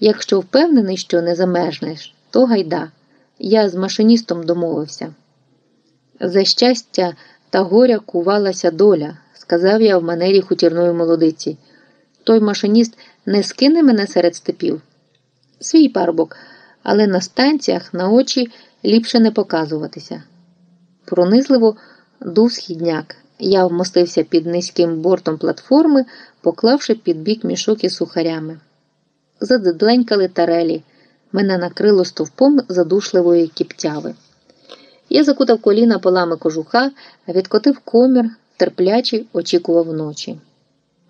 Якщо впевнений, що не замерзнеш, то гайда. Я з машиністом домовився. За щастя та горя кувалася доля, сказав я в манері хутірної молодиці. Той машиніст не скине мене серед степів. Свій парубок, але на станціях на очі ліпше не показуватися. Пронизливо дув східняк. Я вмостився під низьким бортом платформи, поклавши під бік мішок із сухарями. Задедленькали тарелі. Мене накрило стовпом задушливої кіптяви. Я закутав коліна полами кожуха, відкотив комір, терпляче очікував ночі.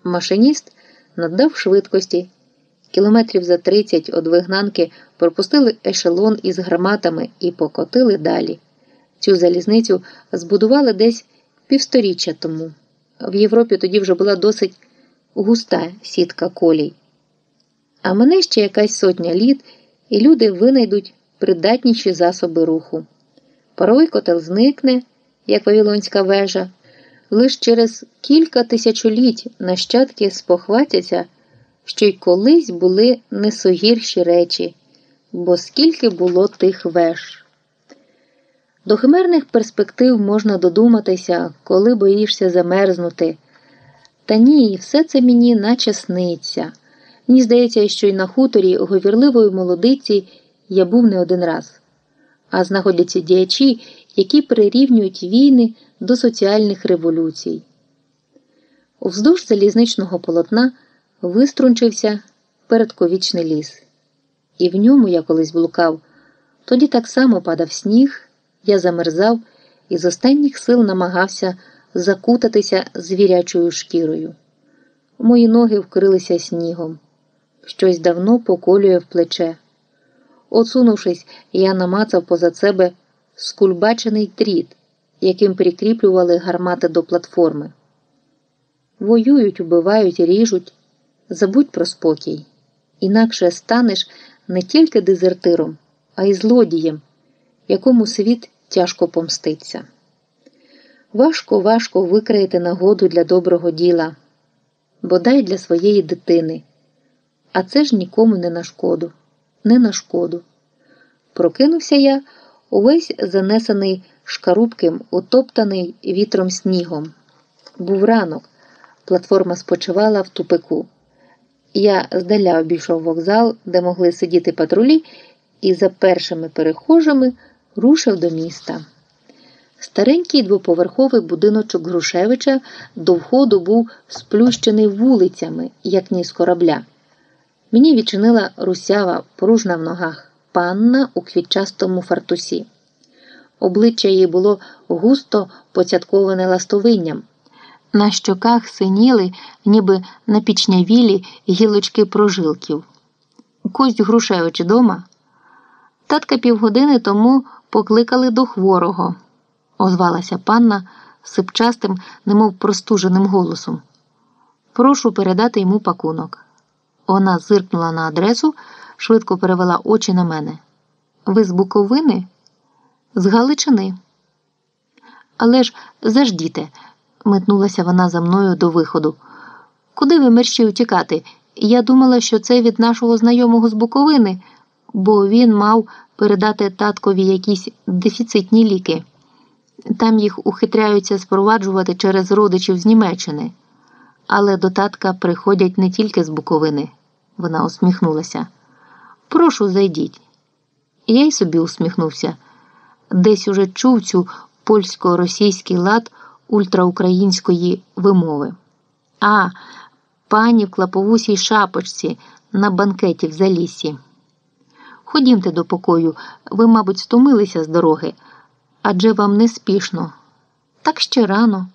Машиніст надав швидкості. Кілометрів за тридцять од вигнанки пропустили ешелон із гарматами і покотили далі. Цю залізницю збудували десь півсторіччя тому. В Європі тоді вже була досить густа сітка колій. А мене ще якась сотня літ, і люди винайдуть придатніші засоби руху. Паровий котел зникне, як Вавилонська вежа, лише через кілька тисячоліть нащадки спохватяться, що й колись були несогірші речі, бо скільки було тих веж. До химерних перспектив можна додуматися, коли боїшся замерзнути. Та ні, все це мені наче сниться. Мені здається, що й на хуторі говірливої молодиці я був не один раз. А знаходяться діячі, які прирівнюють війни до соціальних революцій. Вздовж залізничного полотна виструнчився передковічний ліс, і в ньому я колись блукав. Тоді так само падав сніг. Я замерзав і з останніх сил намагався закутатися звірячою шкірою. Мої ноги вкрилися снігом, щось давно поколює в плече. Отсунувшись, я намацав позад себе скульбачений тріт, яким прикріплювали гармати до платформи. Воюють, убивають, ріжуть. Забудь про спокій, інакше станеш не тільки дезертиром, а й злодієм, якому світ тяжко помститься. Важко, важко викраїти нагоду для доброго діла, бодай для своєї дитини, а це ж нікому не на шкоду, не на шкоду. Прокинувся я увесь занесений шкарубким, утоптаний вітром снігом. Був ранок, платформа спочивала в тупику. Я здаля обійшов вокзал, де могли сидіти патрулі, і за першими перехожими рушив до міста. Старенький двоповерховий будиночок Грушевича до входу був сплющений вулицями, як ніс корабля. Мені відчинила русява, пружна в ногах, панна у квітчастому фартусі. Обличчя її було густо поцятковане ластовинням. На щоках синіли, ніби на пічнявілі гілочки прожилків. Кость Грушевич дома. Татка півгодини тому покликали до хворого, озвалася панна сипчастим, немов простуженим голосом. Прошу передати йому пакунок. Вона зиркнула на адресу, швидко перевела очі на мене. Ви з Буковини? З Галичини. Але ж заждіте, метнулася вона за мною до виходу. Куди ви мерщі утікати? Я думала, що це від нашого знайомого з Буковини, бо він мав передати таткові якісь дефіцитні ліки. Там їх ухитряються спроваджувати через родичів з Німеччини. Але до татка приходять не тільки з Буковини. Вона усміхнулася. Прошу, зайдіть. Я й собі усміхнувся. Десь уже чув цю польсько-російський лад ультраукраїнської вимови. А, пані в клаповусій шапочці на банкеті в залісі. Ходімте до покою, ви, мабуть, стомилися з дороги, адже вам не спішно. Так ще рано.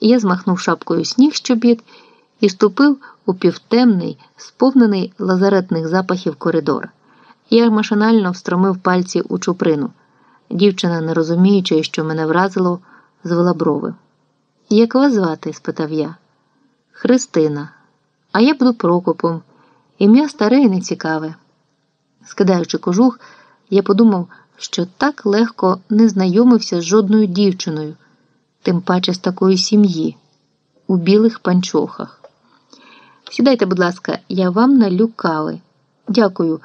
Я змахнув шапкою сніг щобіт і ступив у півтемний, сповнений лазаретних запахів коридор. Я машинально встромив пальці у чуприну. Дівчина, не розуміючи, що мене вразило, звела брови. Як вас звати? спитав я. Христина, а я буду Прокопом. Ім'я старе і нецікаве. Скидаючи кожух, я подумав, що так легко не знайомився з жодною дівчиною, тим паче з такої сім'ї, у білих панчохах. Сідайте, будь ласка, я вам налю кави. Дякую,